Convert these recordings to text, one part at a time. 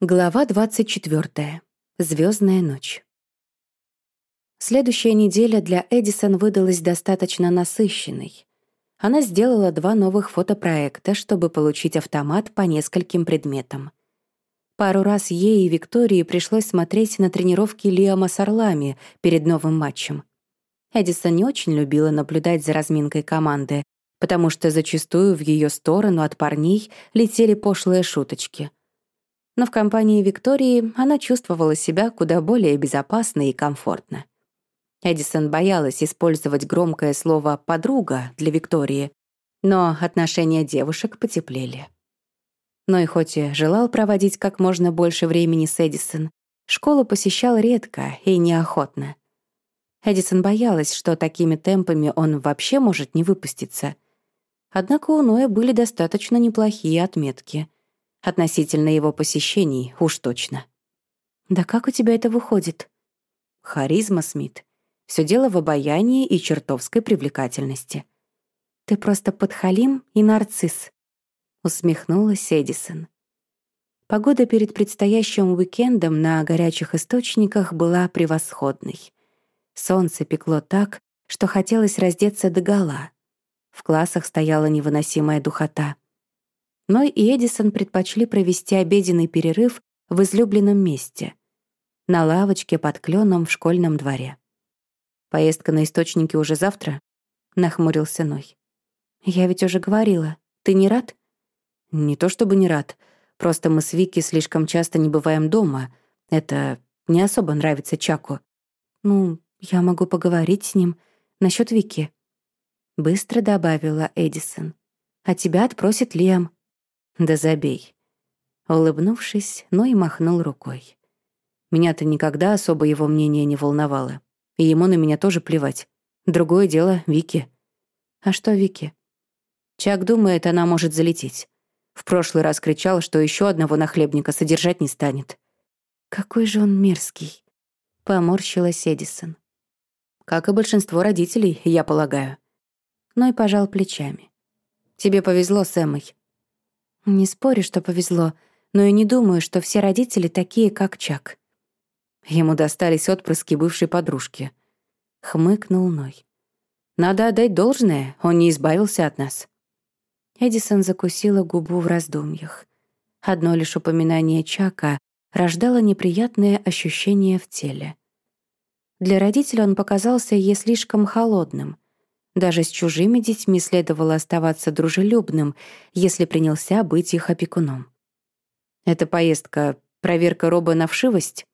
Глава 24. Звездная ночь. Следующая неделя для Эдисон выдалась достаточно насыщенной. Она сделала два новых фотопроекта, чтобы получить автомат по нескольким предметам. Пару раз ей и Виктории пришлось смотреть на тренировки Лиама с Орлами перед новым матчем. Эдисон не очень любила наблюдать за разминкой команды, потому что зачастую в ее сторону от парней летели пошлые шуточки — но в компании Виктории она чувствовала себя куда более безопасно и комфортно. Эдисон боялась использовать громкое слово «подруга» для Виктории, но отношения девушек потеплели. Но и хоть и желал проводить как можно больше времени с Эдисон, школу посещал редко и неохотно. Эдисон боялась, что такими темпами он вообще может не выпуститься. Однако у Ноя были достаточно неплохие отметки — Относительно его посещений уж точно. «Да как у тебя это выходит?» «Харизма, Смит. Все дело в обаянии и чертовской привлекательности». «Ты просто подхалим и нарцисс», — усмехнулась Эдисон. Погода перед предстоящим уикендом на горячих источниках была превосходной. Солнце пекло так, что хотелось раздеться догола. В классах стояла невыносимая духота. Ной и Эдисон предпочли провести обеденный перерыв в излюбленном месте — на лавочке под кленом в школьном дворе. «Поездка на источники уже завтра?» — нахмурился Ной. «Я ведь уже говорила. Ты не рад?» «Не то чтобы не рад. Просто мы с Вики слишком часто не бываем дома. Это не особо нравится Чаку». «Ну, я могу поговорить с ним насчет Вики», — быстро добавила Эдисон. «А тебя отпросит Лиам. Да забей. Улыбнувшись, Ной махнул рукой. Меня-то никогда особо его мнение не волновало. И ему на меня тоже плевать. Другое дело — Вики. А что Вики? Чак думает, она может залететь. В прошлый раз кричал, что еще одного нахлебника содержать не станет. Какой же он мерзкий. Поморщилась Эдисон. Как и большинство родителей, я полагаю. Ной пожал плечами. Тебе повезло с Эммой. Не спорю, что повезло, но и не думаю, что все родители такие, как Чак. Ему достались отпрыски бывшей подружки. Хмыкнул Ной. Надо отдать должное, он не избавился от нас. Эдисон закусила губу в раздумьях. Одно лишь упоминание Чака рождало неприятное ощущение в теле. Для родителя он показался ей слишком холодным, даже с чужими детьми следовало оставаться дружелюбным, если принялся быть их опекуном. «Эта поездка — проверка Роба на вшивость?»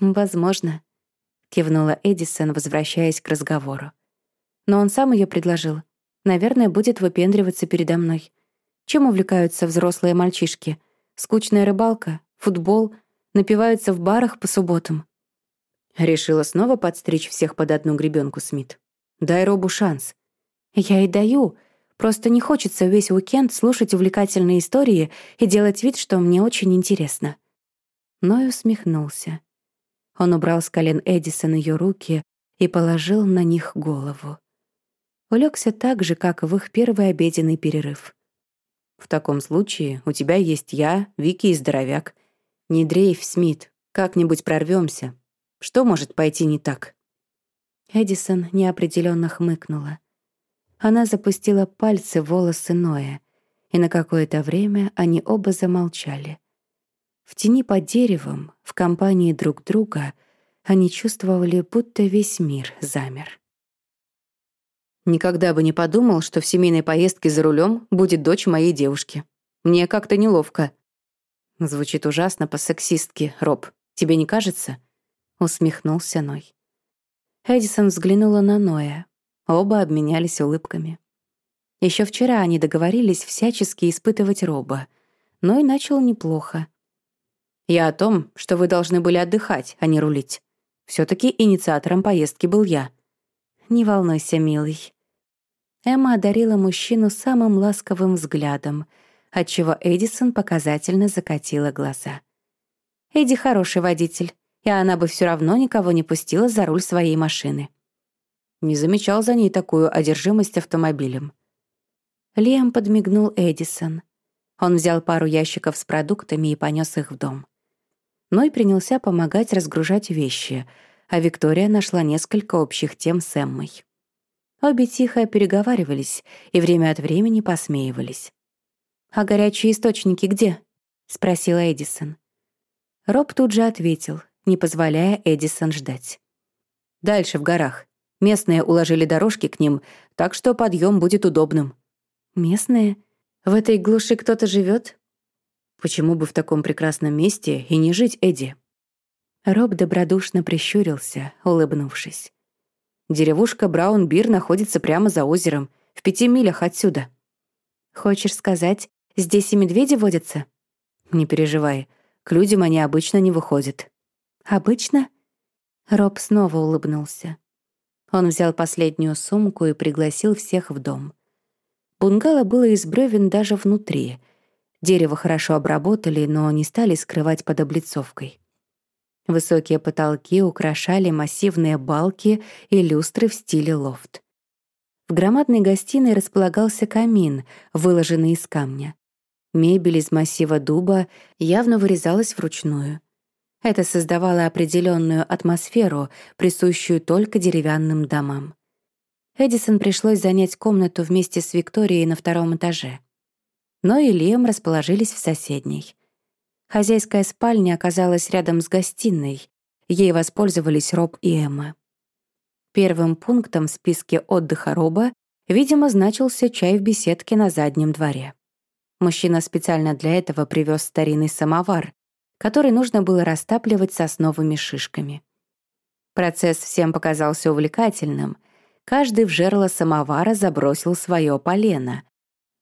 «Возможно», — кивнула Эдисон, возвращаясь к разговору. «Но он сам ее предложил. Наверное, будет выпендриваться передо мной. Чем увлекаются взрослые мальчишки? Скучная рыбалка, футбол, напиваются в барах по субботам». Решила снова подстричь всех под одну гребенку, Смит. Дай Робу шанс. Я и даю. Просто не хочется весь уикенд слушать увлекательные истории и делать вид, что мне очень интересно. Ной усмехнулся. Он убрал с колен Эдисон ее руки и положил на них голову. Улегся так же, как в их первый обеденный перерыв. «В таком случае у тебя есть я, Вики и здоровяк. Не дрейф, Смит, как-нибудь прорвемся. Что может пойти не так?» Эдисон неопределенно хмыкнула. Она запустила пальцы в волосы Ноя, и на какое-то время они оба замолчали. В тени под деревом, в компании друг друга, они чувствовали, будто весь мир замер. «Никогда бы не подумал, что в семейной поездке за рулем будет дочь моей девушки. Мне как-то неловко». Звучит ужасно по-сексистски, Роб. Тебе не кажется? Усмехнулся Ной. Эдисон взглянула на Ноя. Оба обменялись улыбками. Еще вчера они договорились всячески испытывать Роба. Ной начал неплохо. «Я о том, что вы должны были отдыхать, а не рулить. все таки инициатором поездки был я». «Не волнуйся, милый». Эмма одарила мужчину самым ласковым взглядом, отчего Эдисон показательно закатила глаза. «Эдди хороший водитель и она бы все равно никого не пустила за руль своей машины. Не замечал за ней такую одержимость автомобилем. Лиам подмигнул Эдисон. Он взял пару ящиков с продуктами и понес их в дом. Ной принялся помогать разгружать вещи, а Виктория нашла несколько общих тем с Эммой. Обе тихо переговаривались и время от времени посмеивались. «А горячие источники где?» — спросила Эдисон. Роб тут же ответил, не позволяя Эдисон ждать. «Дальше, в горах. Местные уложили дорожки к ним, так что подъем будет удобным». «Местные? В этой глуши кто-то живет? Почему бы в таком прекрасном месте и не жить, Эдди?» Роб добродушно прищурился, улыбнувшись. «Деревушка Браунбир находится прямо за озером, в пяти милях отсюда». «Хочешь сказать, Здесь и медведи водятся? Не переживай, к людям они обычно не выходят. Обычно? Роб снова улыбнулся. Он взял последнюю сумку и пригласил всех в дом. Бунгало было из бревен даже внутри. Дерево хорошо обработали, но не стали скрывать под облицовкой. Высокие потолки украшали массивные балки и люстры в стиле лофт. В громадной гостиной располагался камин, выложенный из камня. Мебель из массива дуба явно вырезалась вручную. Это создавало определенную атмосферу, присущую только деревянным домам. Эдисон пришлось занять комнату вместе с Викторией на втором этаже. Но и Лиам расположились в соседней. Хозяйская спальня оказалась рядом с гостиной. Ей воспользовались Роб и Эмма. Первым пунктом в списке отдыха Роба, видимо, значился чай в беседке на заднем дворе. Мужчина специально для этого привез старинный самовар, который нужно было растапливать сосновыми шишками. Процесс всем показался увлекательным. Каждый в жерло самовара забросил свое полено.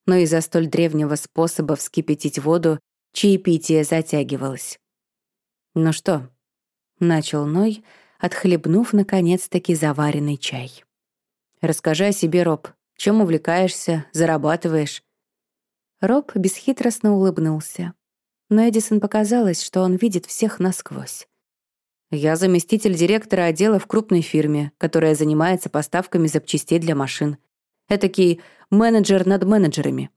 Но из-за столь древнего способа вскипятить воду чаепитие затягивалось. «Ну что?» — начал Ной, отхлебнув, наконец-таки, заваренный чай. «Расскажи о себе, Роб. Чем увлекаешься, зарабатываешь? Роб бесхитростно улыбнулся. Но Эдисон показалось, что он видит всех насквозь. «Я заместитель директора отдела в крупной фирме, которая занимается поставками запчастей для машин. Этакий менеджер над менеджерами.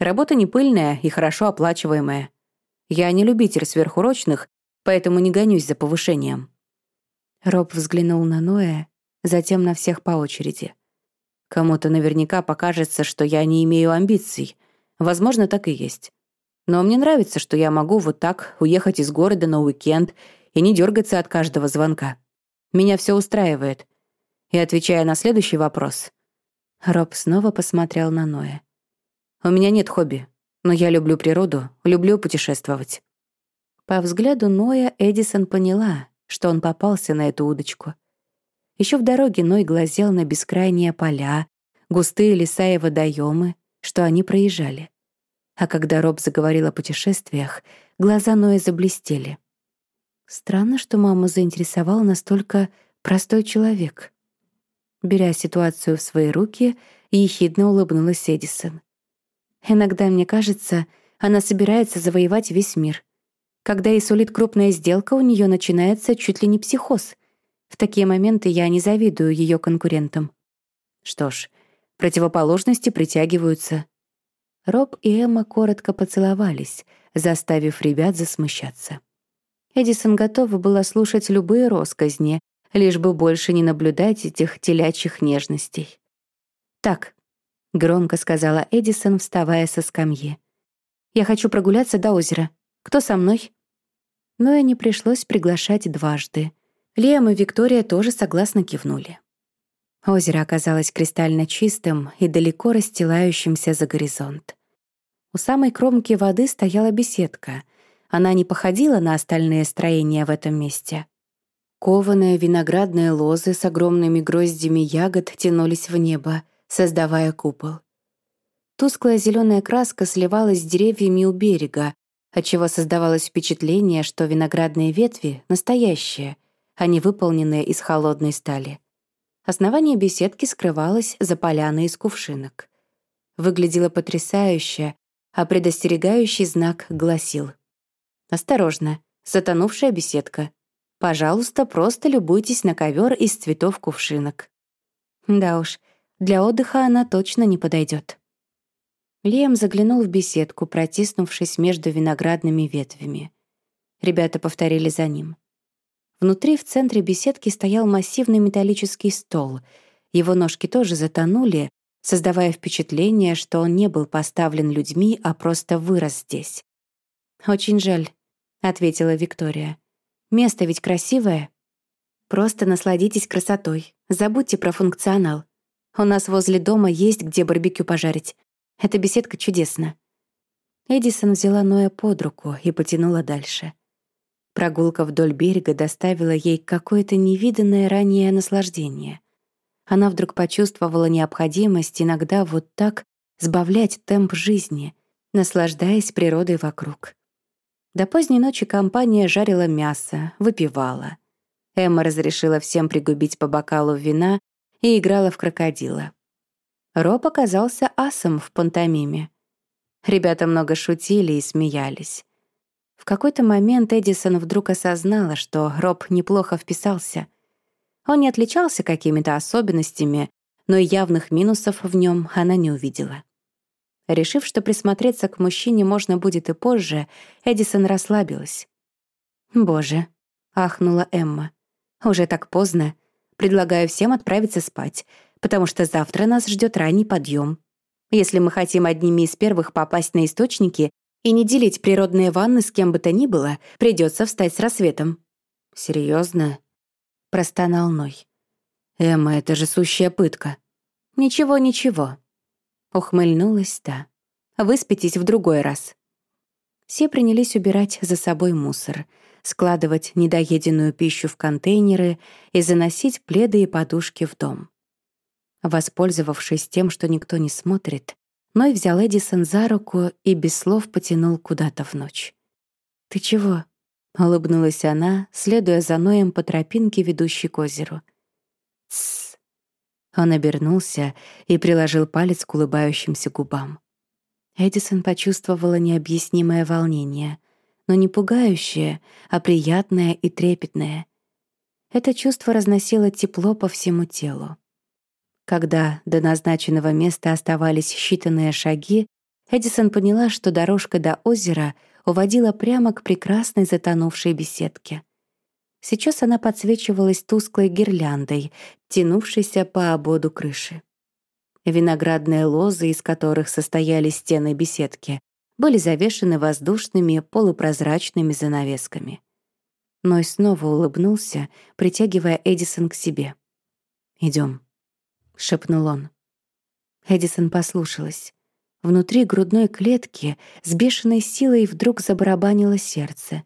Работа не пыльная и хорошо оплачиваемая. Я не любитель сверхурочных, поэтому не гонюсь за повышением». Роб взглянул на Ноя, затем на всех по очереди. «Кому-то наверняка покажется, что я не имею амбиций», Возможно, так и есть. Но мне нравится, что я могу вот так уехать из города на уикенд и не дергаться от каждого звонка. Меня все устраивает. И отвечая на следующий вопрос, Роб снова посмотрел на Ноя. «У меня нет хобби, но я люблю природу, люблю путешествовать». По взгляду Ноя Эдисон поняла, что он попался на эту удочку. Еще в дороге Ной глазел на бескрайние поля, густые леса и водоемы, что они проезжали. А когда Роб заговорил о путешествиях, глаза Ноя заблестели. Странно, что мама заинтересовал настолько простой человек. Беря ситуацию в свои руки, ехидно улыбнулась Эдисон. Иногда мне кажется, она собирается завоевать весь мир. Когда ей сулит крупная сделка, у нее начинается чуть ли не психоз. В такие моменты я не завидую ее конкурентам. Что ж, Противоположности притягиваются. Роб и Эмма коротко поцеловались, заставив ребят засмущаться. Эдисон готова была слушать любые росказни, лишь бы больше не наблюдать этих телячьих нежностей. «Так», — громко сказала Эдисон, вставая со скамьи. «Я хочу прогуляться до озера. Кто со мной?» Но и не пришлось приглашать дважды. Лиам и Виктория тоже согласно кивнули. Озеро оказалось кристально чистым и далеко расстилающимся за горизонт. У самой кромки воды стояла беседка. Она не походила на остальные строения в этом месте. Кованые виноградные лозы с огромными гроздями ягод тянулись в небо, создавая купол. Тусклая зеленая краска сливалась с деревьями у берега, отчего создавалось впечатление, что виноградные ветви — настоящие, а не выполненные из холодной стали. Основание беседки скрывалось за поляной из кувшинок. Выглядело потрясающе, а предостерегающий знак гласил «Осторожно, затонувшая беседка. Пожалуйста, просто любуйтесь на ковер из цветов кувшинок». Да уж, для отдыха она точно не подойдет. Лиам заглянул в беседку, протиснувшись между виноградными ветвями. Ребята повторили за ним. Внутри, в центре беседки, стоял массивный металлический стол. Его ножки тоже затонули, создавая впечатление, что он не был поставлен людьми, а просто вырос здесь. «Очень жаль», — ответила Виктория. «Место ведь красивое. Просто насладитесь красотой. Забудьте про функционал. У нас возле дома есть где барбекю пожарить. Эта беседка чудесна». Эдисон взяла Ноя под руку и потянула дальше. Прогулка вдоль берега доставила ей какое-то невиданное ранее наслаждение. Она вдруг почувствовала необходимость иногда вот так сбавлять темп жизни, наслаждаясь природой вокруг. До поздней ночи компания жарила мясо, выпивала. Эмма разрешила всем пригубить по бокалу вина и играла в крокодила. Роб оказался асом в пантомиме. Ребята много шутили и смеялись. В какой-то момент Эдисон вдруг осознала, что Роб неплохо вписался. Он не отличался какими-то особенностями, но и явных минусов в нем она не увидела. Решив, что присмотреться к мужчине можно будет и позже, Эдисон расслабилась. «Боже», — ахнула Эмма, — «уже так поздно. Предлагаю всем отправиться спать, потому что завтра нас ждет ранний подъем. Если мы хотим одними из первых попасть на источники, и не делить природные ванны с кем бы то ни было, придется встать с рассветом. Серьезно? Простонал Ной. «Эмма, это же сущая пытка». «Ничего, ничего», — ухмыльнулась та. «Выспитесь в другой раз». Все принялись убирать за собой мусор, складывать недоеденную пищу в контейнеры и заносить пледы и подушки в дом. Воспользовавшись тем, что никто не смотрит, Ной взял Эдисон за руку и без слов потянул куда-то в ночь. «Ты чего?» — улыбнулась она, следуя за Ноем по тропинке, ведущей к озеру. «Тссс». Он обернулся и приложил палец к улыбающимся губам. Эдисон почувствовала необъяснимое волнение, но не пугающее, а приятное и трепетное. Это чувство разносило тепло по всему телу. Когда до назначенного места оставались считанные шаги, Эдисон поняла, что дорожка до озера уводила прямо к прекрасной затонувшей беседке. Сейчас она подсвечивалась тусклой гирляндой, тянувшейся по ободу крыши. Виноградные лозы, из которых состояли стены беседки, были завешены воздушными полупрозрачными занавесками. Ной снова улыбнулся, притягивая Эдисон к себе. Идем. — шепнул он. Эдисон послушалась. Внутри грудной клетки с бешеной силой вдруг забарабанило сердце.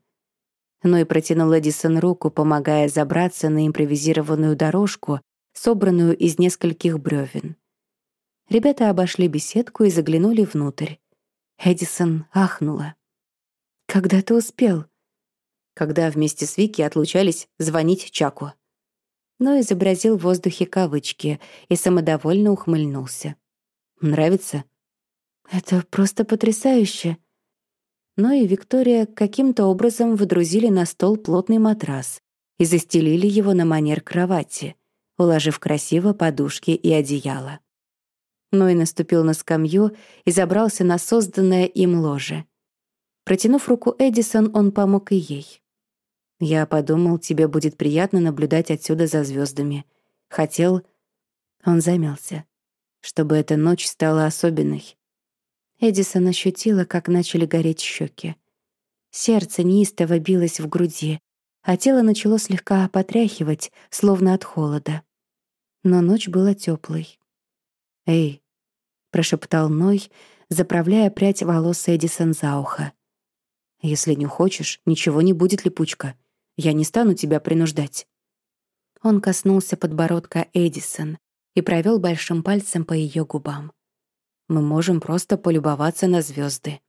Ной протянул Эдисон руку, помогая забраться на импровизированную дорожку, собранную из нескольких бревен. Ребята обошли беседку и заглянули внутрь. Эдисон ахнула. «Когда ты успел?» Когда вместе с Вики отлучались звонить Чаку но изобразил в воздухе кавычки и самодовольно ухмыльнулся. «Нравится?» «Это просто потрясающе!» Но и Виктория каким-то образом выдрузили на стол плотный матрас и застелили его на манер кровати, уложив красиво подушки и одеяло. Ной наступил на скамью и забрался на созданное им ложе. Протянув руку Эдисон, он помог и ей. Я подумал, тебе будет приятно наблюдать отсюда за звездами. Хотел... Он замялся. Чтобы эта ночь стала особенной. Эдисон ощутила, как начали гореть щеки. Сердце неистово билось в груди, а тело начало слегка потряхивать, словно от холода. Но ночь была теплой. «Эй», — прошептал Ной, заправляя прядь волос Эдисон за ухо. «Если не хочешь, ничего не будет, липучка. Я не стану тебя принуждать». Он коснулся подбородка Эдисон и провел большим пальцем по ее губам. «Мы можем просто полюбоваться на звезды.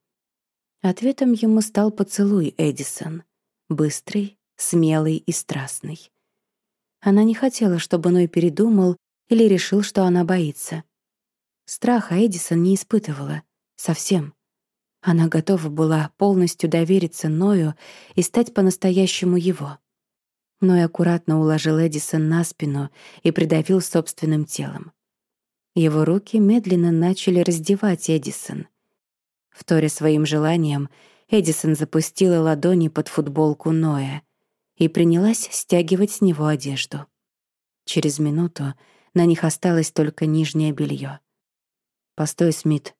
Ответом ему стал поцелуй Эдисон. Быстрый, смелый и страстный. Она не хотела, чтобы Ной передумал или решил, что она боится. Страха Эдисон не испытывала. Совсем. Она готова была полностью довериться Ною и стать по-настоящему его. Ной аккуратно уложил Эдисон на спину и придавил собственным телом. Его руки медленно начали раздевать Эдисон. Вторя своим желанием, Эдисон запустила ладони под футболку Ноя и принялась стягивать с него одежду. Через минуту на них осталось только нижнее белье. «Постой, Смит».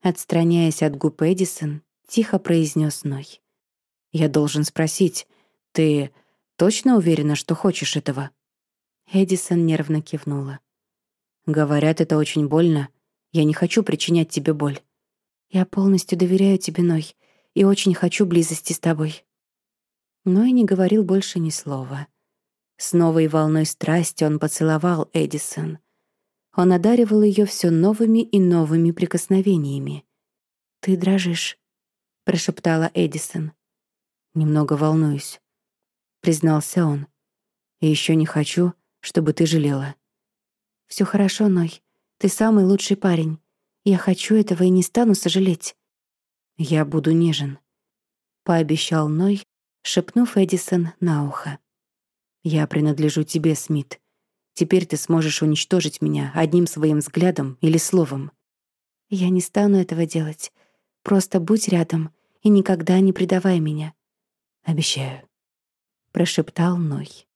Отстраняясь от губ Эдисон, тихо произнес Ной. «Я должен спросить, ты точно уверена, что хочешь этого?» Эдисон нервно кивнула. «Говорят, это очень больно. Я не хочу причинять тебе боль. Я полностью доверяю тебе, Ной, и очень хочу близости с тобой». Ной не говорил больше ни слова. С новой волной страсти он поцеловал Эдисон. Он одаривал ее все новыми и новыми прикосновениями. «Ты дрожишь», — прошептала Эдисон. «Немного волнуюсь», — признался он. «И еще не хочу, чтобы ты жалела». Все хорошо, Ной. Ты самый лучший парень. Я хочу этого и не стану сожалеть». «Я буду нежен», — пообещал Ной, шепнув Эдисон на ухо. «Я принадлежу тебе, Смит. Теперь ты сможешь уничтожить меня одним своим взглядом или словом». «Я не стану этого делать. Просто будь рядом и никогда не предавай меня». «Обещаю», — прошептал Ной.